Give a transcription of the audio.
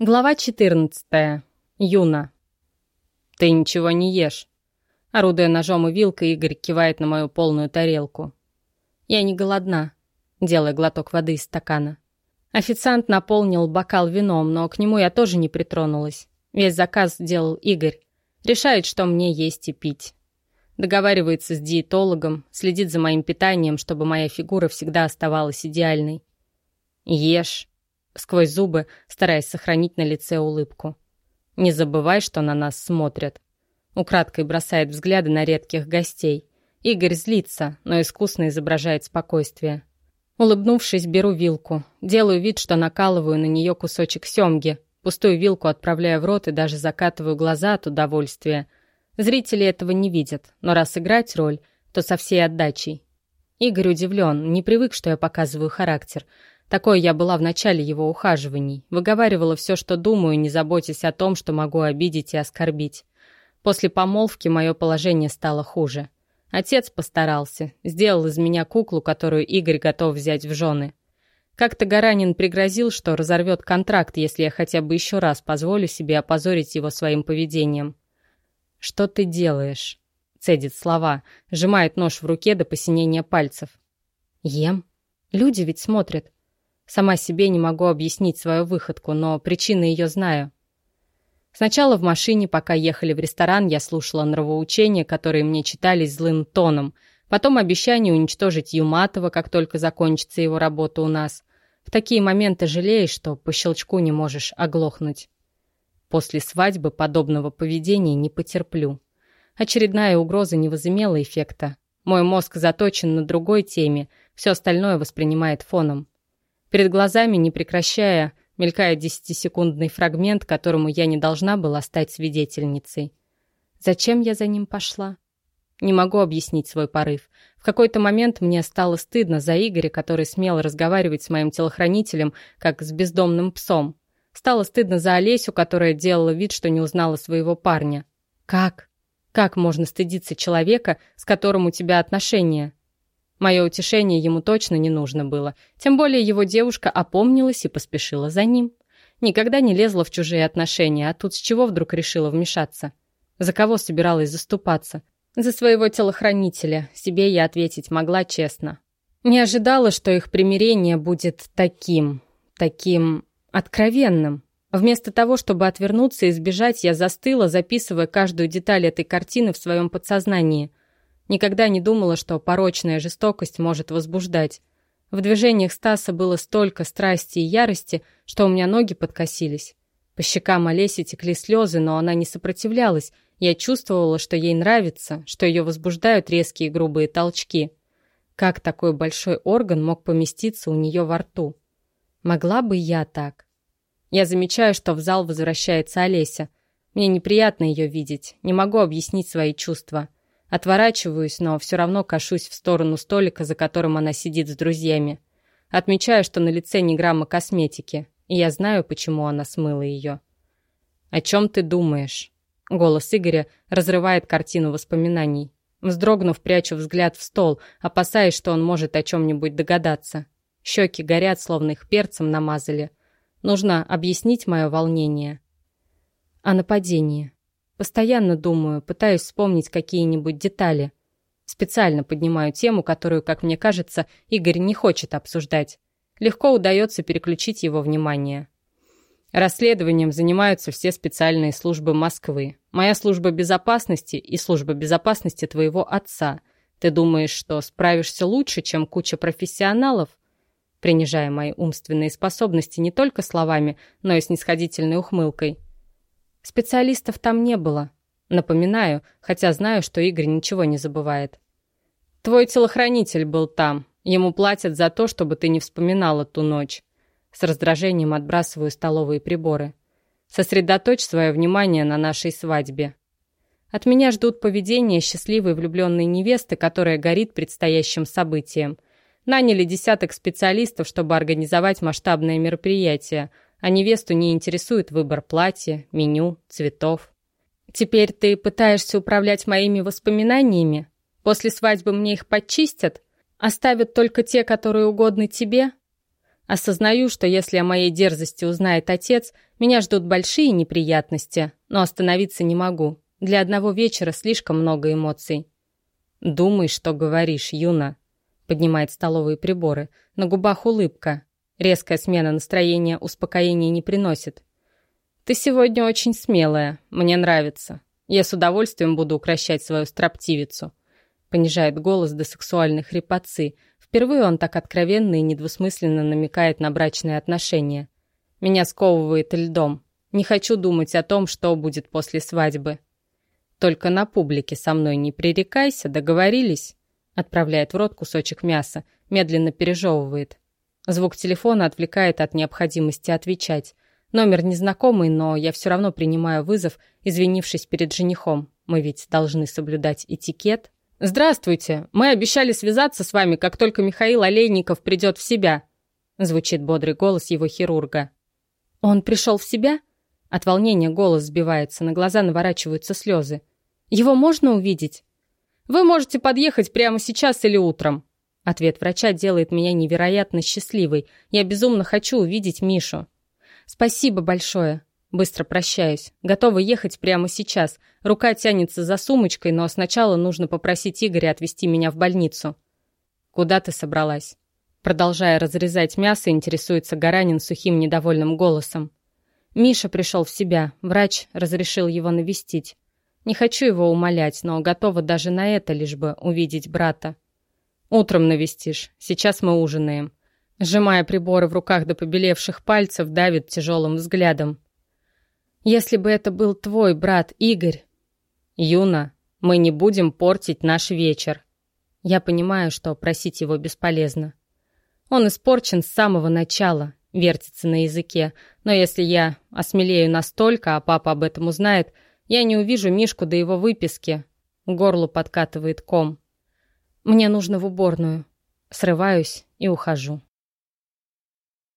Глава 14. Юна. «Ты ничего не ешь». Орудуя ножом и вилкой, Игорь кивает на мою полную тарелку. «Я не голодна», делая глоток воды из стакана. Официант наполнил бокал вином, но к нему я тоже не притронулась. Весь заказ сделал Игорь. Решает, что мне есть и пить. Договаривается с диетологом, следит за моим питанием, чтобы моя фигура всегда оставалась идеальной. «Ешь», сквозь зубы, стараясь сохранить на лице улыбку. «Не забывай, что на нас смотрят». Украдкой бросает взгляды на редких гостей. Игорь злится, но искусно изображает спокойствие. Улыбнувшись, беру вилку. Делаю вид, что накалываю на нее кусочек семги. Пустую вилку отправляю в рот и даже закатываю глаза от удовольствия. Зрители этого не видят, но раз играть роль, то со всей отдачей. Игорь удивлен, не привык, что я показываю характер — такой я была в начале его ухаживаний. Выговаривала все, что думаю, не заботясь о том, что могу обидеть и оскорбить. После помолвки мое положение стало хуже. Отец постарался, сделал из меня куклу, которую Игорь готов взять в жены. Как-то Гаранин пригрозил, что разорвет контракт, если я хотя бы еще раз позволю себе опозорить его своим поведением. «Что ты делаешь?» — цедит слова, сжимает нож в руке до посинения пальцев. «Ем. Люди ведь смотрят. Сама себе не могу объяснить свою выходку, но причины ее знаю. Сначала в машине, пока ехали в ресторан, я слушала нравоучения, которые мне читались злым тоном, потом обещание уничтожить Юматова, как только закончится его работа у нас. В такие моменты жалеешь, что по щелчку не можешь оглохнуть. После свадьбы подобного поведения не потерплю. Очередная угроза не возымела эффекта. Мой мозг заточен на другой теме, все остальное воспринимает фоном. Перед глазами, не прекращая, мелькает десятисекундный фрагмент, которому я не должна была стать свидетельницей. Зачем я за ним пошла? Не могу объяснить свой порыв. В какой-то момент мне стало стыдно за Игоря, который смел разговаривать с моим телохранителем, как с бездомным псом. Стало стыдно за Олесю, которая делала вид, что не узнала своего парня. Как? Как можно стыдиться человека, с которым у тебя отношения? Мое утешение ему точно не нужно было, тем более его девушка опомнилась и поспешила за ним. Никогда не лезла в чужие отношения, а тут с чего вдруг решила вмешаться? За кого собиралась заступаться? За своего телохранителя, себе я ответить могла честно. Не ожидала, что их примирение будет таким, таким откровенным. Вместо того, чтобы отвернуться и сбежать, я застыла, записывая каждую деталь этой картины в своем подсознании – Никогда не думала, что порочная жестокость может возбуждать. В движениях Стаса было столько страсти и ярости, что у меня ноги подкосились. По щекам Олеси текли слезы, но она не сопротивлялась. Я чувствовала, что ей нравится, что ее возбуждают резкие грубые толчки. Как такой большой орган мог поместиться у нее во рту? Могла бы я так? Я замечаю, что в зал возвращается Олеся. Мне неприятно ее видеть, не могу объяснить свои чувства. Отворачиваюсь, но все равно кашусь в сторону столика, за которым она сидит с друзьями. Отмечаю, что на лице ни грамма косметики, и я знаю, почему она смыла ее. «О чем ты думаешь?» Голос Игоря разрывает картину воспоминаний. Вздрогнув, прячу взгляд в стол, опасаясь, что он может о чем-нибудь догадаться. Щеки горят, словно их перцем намазали. Нужно объяснить мое волнение. О нападении. Постоянно думаю, пытаюсь вспомнить какие-нибудь детали. Специально поднимаю тему, которую, как мне кажется, Игорь не хочет обсуждать. Легко удается переключить его внимание. Расследованием занимаются все специальные службы Москвы. Моя служба безопасности и служба безопасности твоего отца. Ты думаешь, что справишься лучше, чем куча профессионалов? Принижая мои умственные способности не только словами, но и снисходительной ухмылкой. Специалистов там не было. Напоминаю, хотя знаю, что Игорь ничего не забывает. Твой телохранитель был там. Ему платят за то, чтобы ты не вспоминала ту ночь. С раздражением отбрасываю столовые приборы. Сосредоточь свое внимание на нашей свадьбе. От меня ждут поведения счастливой влюбленной невесты, которая горит предстоящим событием. Наняли десяток специалистов, чтобы организовать масштабное мероприятие – а невесту не интересует выбор платья, меню, цветов. Теперь ты пытаешься управлять моими воспоминаниями? После свадьбы мне их подчистят? Оставят только те, которые угодны тебе? Осознаю, что если о моей дерзости узнает отец, меня ждут большие неприятности, но остановиться не могу. Для одного вечера слишком много эмоций. «Думай, что говоришь, Юна», — поднимает столовые приборы. На губах улыбка. Резкая смена настроения успокоения не приносит. «Ты сегодня очень смелая. Мне нравится. Я с удовольствием буду укращать свою строптивицу». Понижает голос до сексуальной хрипотцы. Впервые он так откровенно и недвусмысленно намекает на брачные отношения. Меня сковывает льдом. Не хочу думать о том, что будет после свадьбы. Только на публике со мной не пререкайся, договорились?» Отправляет в рот кусочек мяса, медленно пережевывает. Звук телефона отвлекает от необходимости отвечать. Номер незнакомый, но я все равно принимаю вызов, извинившись перед женихом. Мы ведь должны соблюдать этикет. «Здравствуйте! Мы обещали связаться с вами, как только Михаил Олейников придет в себя», звучит бодрый голос его хирурга. «Он пришел в себя?» От волнения голос сбивается, на глаза наворачиваются слезы. «Его можно увидеть?» «Вы можете подъехать прямо сейчас или утром». Ответ врача делает меня невероятно счастливой. Я безумно хочу увидеть Мишу. «Спасибо большое». Быстро прощаюсь. Готова ехать прямо сейчас. Рука тянется за сумочкой, но сначала нужно попросить Игоря отвезти меня в больницу. «Куда ты собралась?» Продолжая разрезать мясо, интересуется Гаранин сухим недовольным голосом. Миша пришел в себя. Врач разрешил его навестить. Не хочу его умолять, но готова даже на это, лишь бы увидеть брата. «Утром навестишь. Сейчас мы ужинаем. Сжимая приборы в руках до побелевших пальцев, давит тяжелым взглядом. «Если бы это был твой брат Игорь...» «Юна, мы не будем портить наш вечер». Я понимаю, что просить его бесполезно. Он испорчен с самого начала, вертится на языке, но если я осмелею настолько, а папа об этом узнает, я не увижу Мишку до его выписки. Горлу подкатывает ком. Мне нужно в уборную. Срываюсь и ухожу.